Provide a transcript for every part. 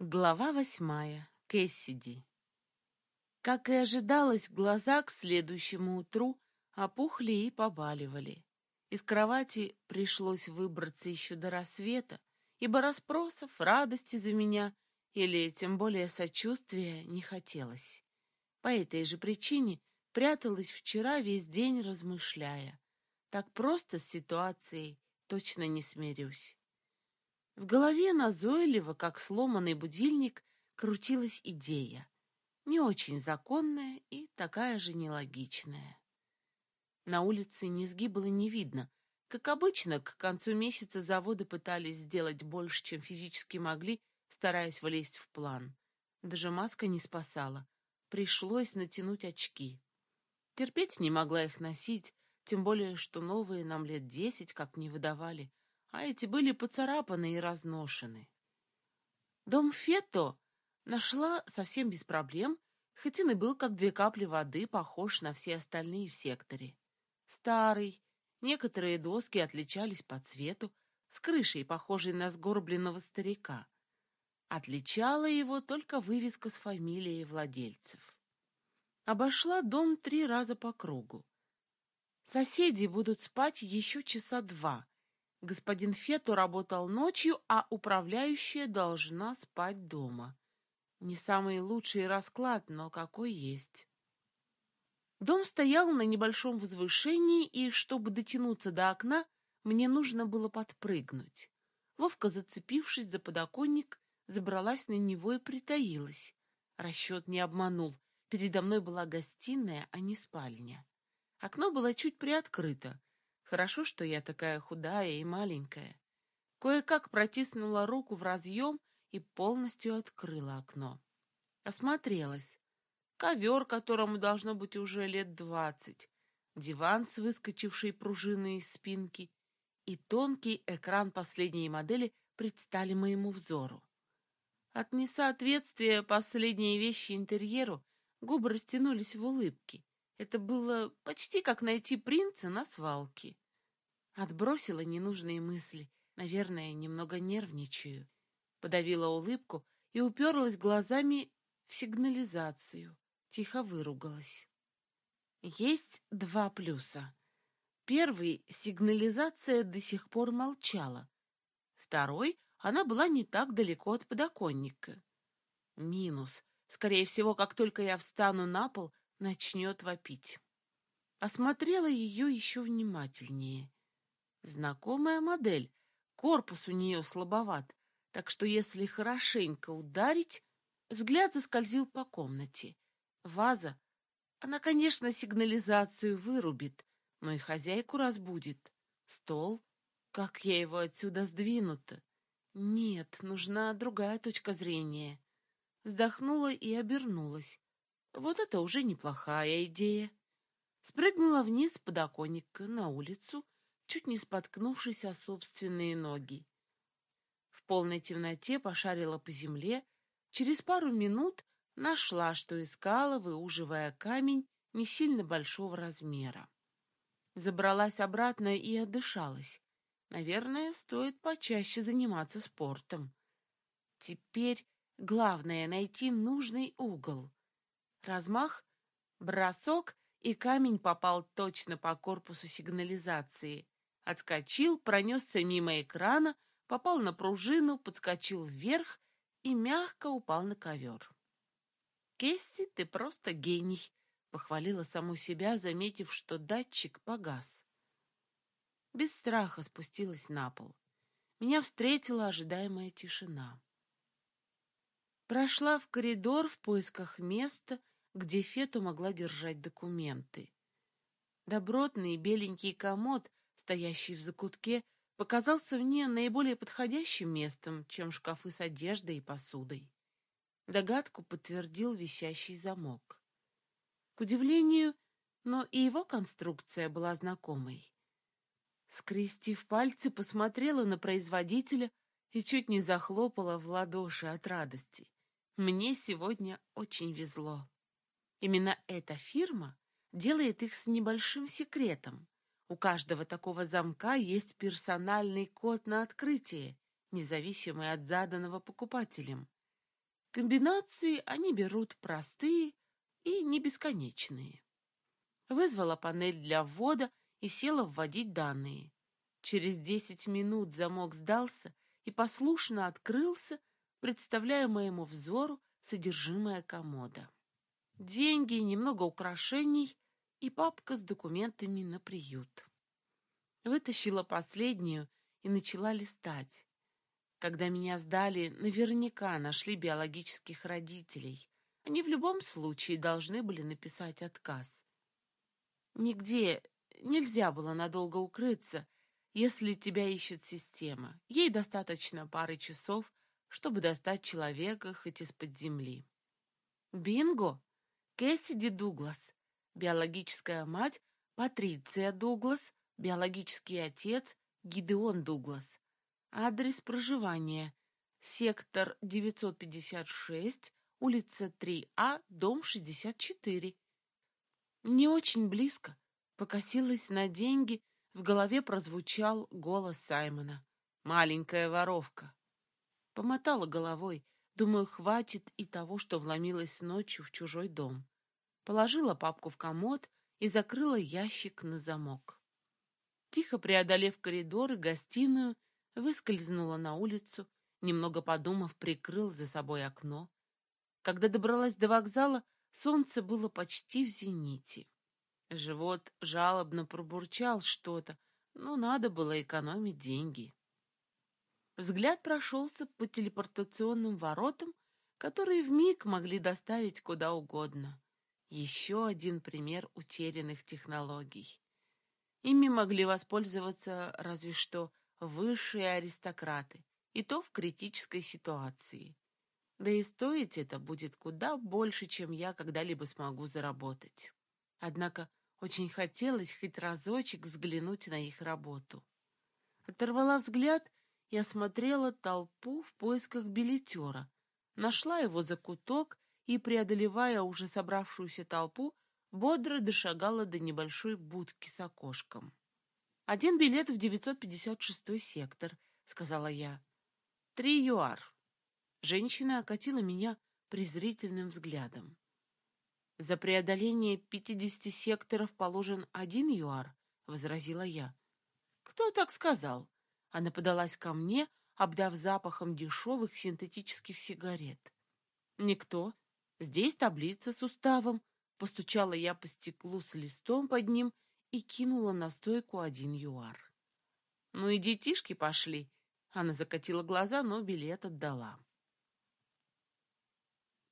Глава восьмая. Кэссиди. Как и ожидалось, глаза к следующему утру опухли и побаливали. Из кровати пришлось выбраться еще до рассвета, ибо расспросов, радости за меня или тем более сочувствия не хотелось. По этой же причине пряталась вчера весь день, размышляя. Так просто с ситуацией точно не смирюсь. В голове назойливо, как сломанный будильник, крутилась идея. Не очень законная и такая же нелогичная. На улице низги было не видно. Как обычно, к концу месяца заводы пытались сделать больше, чем физически могли, стараясь влезть в план. Даже маска не спасала. Пришлось натянуть очки. Терпеть не могла их носить, тем более, что новые нам лет десять как не выдавали — а эти были поцарапаны и разношены. Дом Фетто нашла совсем без проблем, хоть он и был как две капли воды, похож на все остальные в секторе. Старый, некоторые доски отличались по цвету, с крышей, похожей на сгорбленного старика. Отличала его только вывеска с фамилией владельцев. Обошла дом три раза по кругу. Соседи будут спать еще часа два, Господин Фету работал ночью, а управляющая должна спать дома. Не самый лучший расклад, но какой есть. Дом стоял на небольшом возвышении, и, чтобы дотянуться до окна, мне нужно было подпрыгнуть. Ловко зацепившись за подоконник, забралась на него и притаилась. Расчет не обманул. Передо мной была гостиная, а не спальня. Окно было чуть приоткрыто. Хорошо, что я такая худая и маленькая. Кое-как протиснула руку в разъем и полностью открыла окно. Осмотрелась. Ковер, которому должно быть уже лет двадцать, диван с выскочившей пружиной из спинки и тонкий экран последней модели предстали моему взору. От несоответствия последней вещи интерьеру губы растянулись в улыбке. Это было почти как найти принца на свалке. Отбросила ненужные мысли. Наверное, немного нервничаю. Подавила улыбку и уперлась глазами в сигнализацию. Тихо выругалась. Есть два плюса. Первый — сигнализация до сих пор молчала. Второй — она была не так далеко от подоконника. Минус. Скорее всего, как только я встану на пол, начнет вопить. Осмотрела ее еще внимательнее. Знакомая модель, корпус у нее слабоват, так что если хорошенько ударить, взгляд заскользил по комнате. Ваза, она, конечно, сигнализацию вырубит, но и хозяйку разбудит. Стол, как я его отсюда сдвину-то? Нет, нужна другая точка зрения. Вздохнула и обернулась. Вот это уже неплохая идея. Спрыгнула вниз с подоконника на улицу, чуть не споткнувшись о собственные ноги. В полной темноте пошарила по земле, через пару минут нашла, что искала, выуживая камень не сильно большого размера. Забралась обратно и отдышалась. Наверное, стоит почаще заниматься спортом. Теперь главное — найти нужный угол. Размах, бросок, и камень попал точно по корпусу сигнализации. Отскочил, пронесся мимо экрана, попал на пружину, подскочил вверх и мягко упал на ковер. «Кести, ты просто гений!» — похвалила саму себя, заметив, что датчик погас. Без страха спустилась на пол. Меня встретила ожидаемая тишина. Прошла в коридор в поисках места, где Фету могла держать документы. Добротный беленький комод, стоящий в закутке, показался мне наиболее подходящим местом, чем шкафы с одеждой и посудой. Догадку подтвердил висящий замок. К удивлению, но и его конструкция была знакомой. Скрестив пальцы, посмотрела на производителя и чуть не захлопала в ладоши от радости. Мне сегодня очень везло. Именно эта фирма делает их с небольшим секретом. У каждого такого замка есть персональный код на открытие, независимый от заданного покупателем. Комбинации они берут простые и не бесконечные. Вызвала панель для ввода и села вводить данные. Через десять минут замок сдался и послушно открылся, представляя моему взору содержимое комода. Деньги, немного украшений и папка с документами на приют. Вытащила последнюю и начала листать. Когда меня сдали, наверняка нашли биологических родителей. Они в любом случае должны были написать отказ. Нигде нельзя было надолго укрыться, если тебя ищет система. Ей достаточно пары часов, чтобы достать человека хоть из-под земли. Бинго! Кэссиди Дуглас, биологическая мать Патриция Дуглас, биологический отец Гидеон Дуглас. Адрес проживания сектор 956, улица 3А, дом 64. Не очень близко. Покосилась на деньги, в голове прозвучал голос Саймона. «Маленькая воровка». Помотала головой, думаю, хватит и того, что вломилась ночью в чужой дом. Положила папку в комод и закрыла ящик на замок. Тихо преодолев коридор и гостиную, выскользнула на улицу, немного подумав, прикрыл за собой окно. Когда добралась до вокзала, солнце было почти в зените. Живот жалобно пробурчал что-то, но надо было экономить деньги. Взгляд прошелся по телепортационным воротам, которые вмиг могли доставить куда угодно. Еще один пример утерянных технологий. Ими могли воспользоваться разве что высшие аристократы, и то в критической ситуации. Да и стоить это будет куда больше, чем я когда-либо смогу заработать. Однако очень хотелось хоть разочек взглянуть на их работу. Оторвала взгляд и осмотрела толпу в поисках билетера. Нашла его за куток и, преодолевая уже собравшуюся толпу, бодро дошагала до небольшой будки с окошком. «Один билет в 956 сектор», — сказала я. «Три юар». Женщина окатила меня презрительным взглядом. «За преодоление пятидесяти секторов положен один юар», — возразила я. «Кто так сказал?» Она подалась ко мне, обдав запахом дешевых синтетических сигарет. «Никто. Здесь таблица с уставом, Постучала я по стеклу с листом под ним и кинула на стойку один юар. «Ну и детишки пошли!» Она закатила глаза, но билет отдала.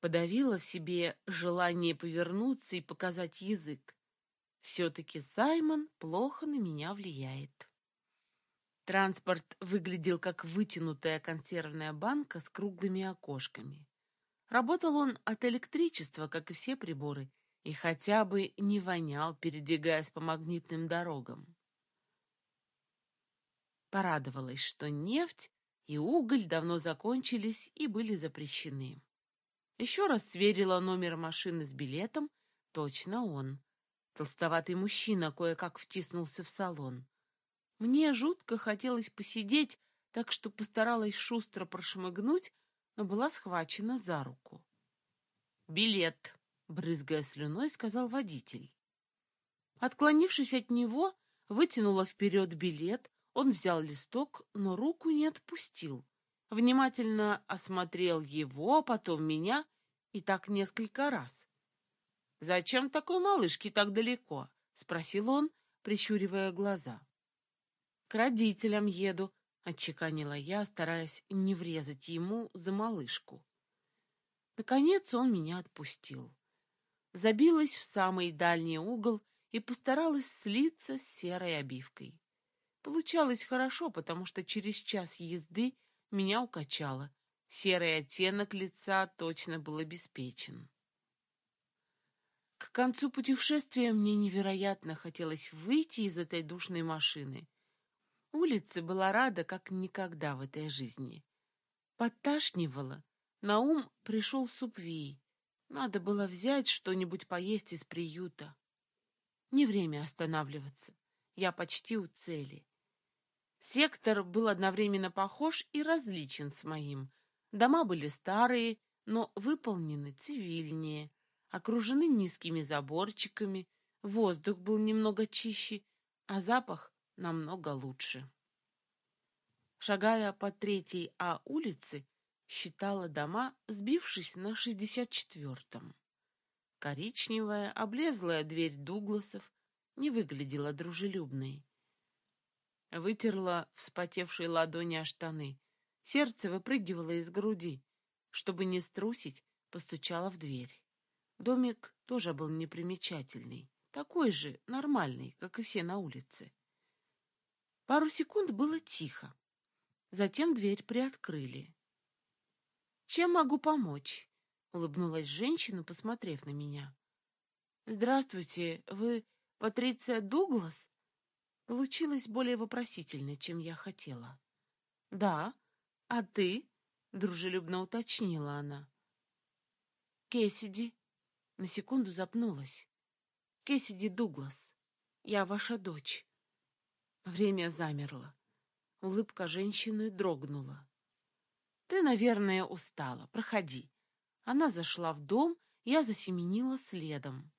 Подавила в себе желание повернуться и показать язык. Все-таки Саймон плохо на меня влияет. Транспорт выглядел как вытянутая консервная банка с круглыми окошками. Работал он от электричества, как и все приборы, и хотя бы не вонял, передвигаясь по магнитным дорогам. Порадовалась, что нефть и уголь давно закончились и были запрещены. Еще раз сверила номер машины с билетом, точно он. Толстоватый мужчина кое-как втиснулся в салон. Мне жутко хотелось посидеть, так что постаралась шустро прошмыгнуть, но была схвачена за руку. «Билет!» брызгая слюной, сказал водитель. Отклонившись от него, вытянула вперед билет, он взял листок, но руку не отпустил. Внимательно осмотрел его, потом меня, и так несколько раз. «Зачем такой малышке так далеко?» — спросил он, прищуривая глаза. «К родителям еду», — отчеканила я, стараясь не врезать ему за малышку. Наконец он меня отпустил забилась в самый дальний угол и постаралась слиться с серой обивкой. Получалось хорошо, потому что через час езды меня укачало. Серый оттенок лица точно был обеспечен. К концу путешествия мне невероятно хотелось выйти из этой душной машины. Улица была рада, как никогда в этой жизни. Подташнивала. На ум пришел супвей, надо было взять что-нибудь поесть из приюта. Не время останавливаться. Я почти у цели. Сектор был одновременно похож и различен с моим. Дома были старые, но выполнены цивильнее, окружены низкими заборчиками, воздух был немного чище, а запах намного лучше. Шагая по третьей А улице, считала дома, сбившись на шестьдесят четвертом. Коричневая, облезлая дверь Дугласов не выглядела дружелюбной. Вытерла вспотевшие ладони о штаны. Сердце выпрыгивало из груди. Чтобы не струсить, постучала в дверь. Домик тоже был непримечательный, такой же, нормальный, как и все на улице. Пару секунд было тихо. Затем дверь приоткрыли. «Чем могу помочь?» — улыбнулась женщина, посмотрев на меня. «Здравствуйте, вы Патриция Дуглас?» Получилось более вопросительно, чем я хотела. «Да, а ты?» — дружелюбно уточнила она. «Кэссиди». На секунду запнулась. «Кэссиди Дуглас, я ваша дочь». Время замерло. Улыбка женщины дрогнула. «Ты, наверное, устала. Проходи». Она зашла в дом, я засеменила следом.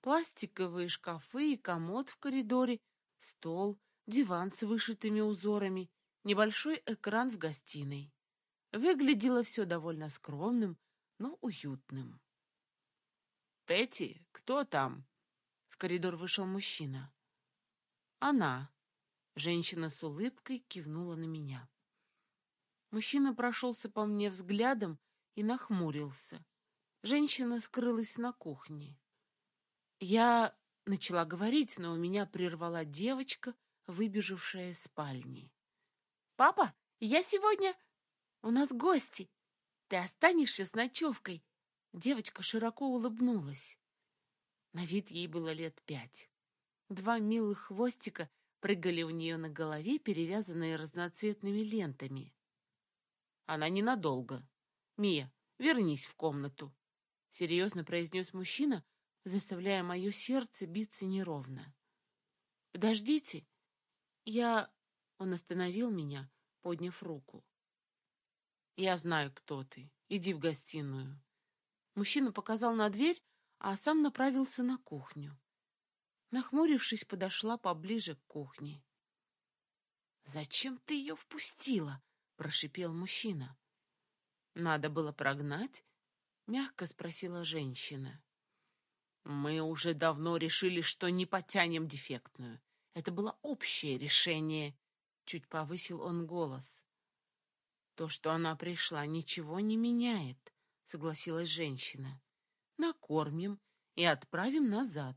Пластиковые шкафы и комод в коридоре, стол, диван с вышитыми узорами, небольшой экран в гостиной. Выглядело все довольно скромным, но уютным. «Петти, кто там?» В коридор вышел мужчина. «Она». Женщина с улыбкой кивнула на меня. Мужчина прошелся по мне взглядом и нахмурился. Женщина скрылась на кухне. Я начала говорить, но у меня прервала девочка, выбежавшая из спальни. «Папа, я сегодня...» У нас гости. Ты останешься с ночевкой. Девочка широко улыбнулась. На вид ей было лет пять. Два милых хвостика прыгали у нее на голове, перевязанные разноцветными лентами. Она ненадолго. Мия, вернись в комнату. Серьезно произнес мужчина, заставляя мое сердце биться неровно. Подождите. Я... Он остановил меня, подняв руку. «Я знаю, кто ты. Иди в гостиную». Мужчина показал на дверь, а сам направился на кухню. Нахмурившись, подошла поближе к кухне. «Зачем ты ее впустила?» — прошипел мужчина. «Надо было прогнать?» — мягко спросила женщина. «Мы уже давно решили, что не потянем дефектную. Это было общее решение», — чуть повысил он голос. То, что она пришла, ничего не меняет, согласилась женщина. Накормим и отправим назад.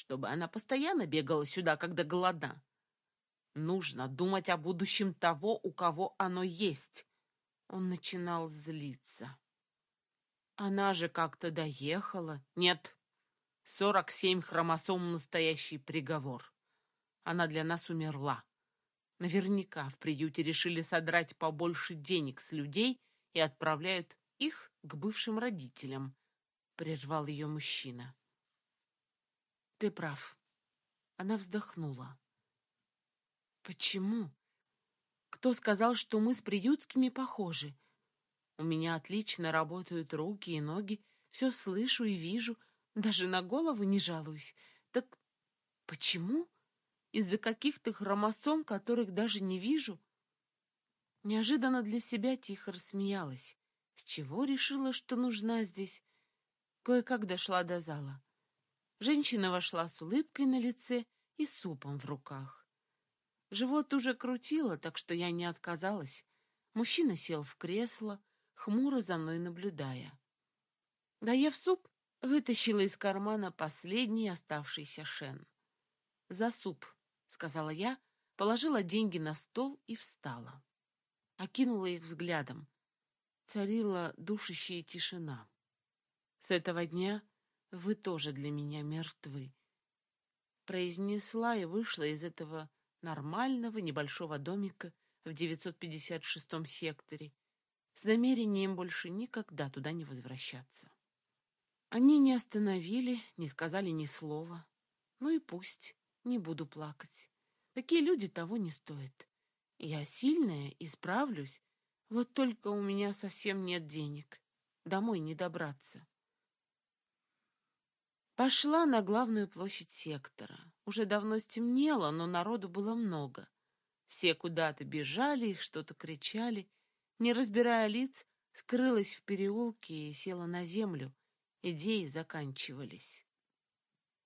Чтобы она постоянно бегала сюда, когда голодна. Нужно думать о будущем того, у кого оно есть. Он начинал злиться. Она же как-то доехала. Нет, сорок семь хромосом настоящий приговор. Она для нас умерла. Наверняка в приюте решили содрать побольше денег с людей и отправляют их к бывшим родителям, прервал ее мужчина. Ты прав. Она вздохнула. Почему? Кто сказал, что мы с приютскими похожи? У меня отлично работают руки и ноги, все слышу и вижу, даже на голову не жалуюсь. Так почему? Из-за каких-то хромосом, которых даже не вижу? Неожиданно для себя тихо рассмеялась. С чего решила, что нужна здесь? Кое-как дошла до зала. Женщина вошла с улыбкой на лице и супом в руках. Живот уже крутило, так что я не отказалась. Мужчина сел в кресло, хмуро за мной наблюдая. Доев суп, вытащила из кармана последний оставшийся шен. За суп сказала я, положила деньги на стол и встала. Окинула их взглядом. Царила душащая тишина. С этого дня вы тоже для меня мертвы. Произнесла и вышла из этого нормального небольшого домика в 956-м секторе с намерением больше никогда туда не возвращаться. Они не остановили, не сказали ни слова. Ну и пусть. Не буду плакать. Такие люди того не стоят. Я сильная и справлюсь. Вот только у меня совсем нет денег. Домой не добраться. Пошла на главную площадь сектора. Уже давно стемнело, но народу было много. Все куда-то бежали, их что-то кричали. Не разбирая лиц, скрылась в переулке и села на землю. Идеи заканчивались.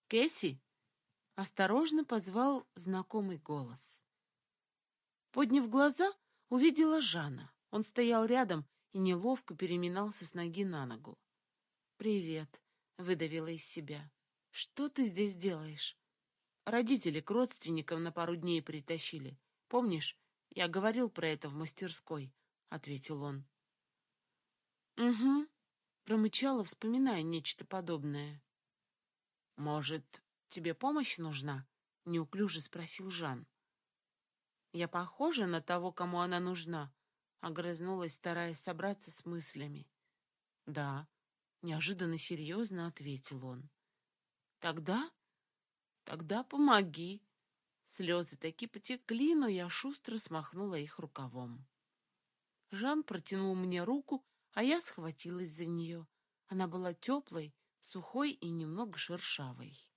«Кэсси!» — осторожно позвал знакомый голос. Подняв глаза, увидела Жана. Он стоял рядом и неловко переминался с ноги на ногу. «Привет», — выдавила из себя. «Что ты здесь делаешь?» «Родители к родственникам на пару дней притащили. Помнишь, я говорил про это в мастерской?» — ответил он. «Угу», — промычала, вспоминая нечто подобное. «Может, тебе помощь нужна?» — неуклюже спросил Жан. «Я похожа на того, кому она нужна?» — огрызнулась, стараясь собраться с мыслями. «Да», — неожиданно серьезно ответил он. «Тогда? Тогда помоги». Слезы таки потекли, но я шустро смахнула их рукавом. Жан протянул мне руку, а я схватилась за нее. Она была теплой, сухой и немного шершавой.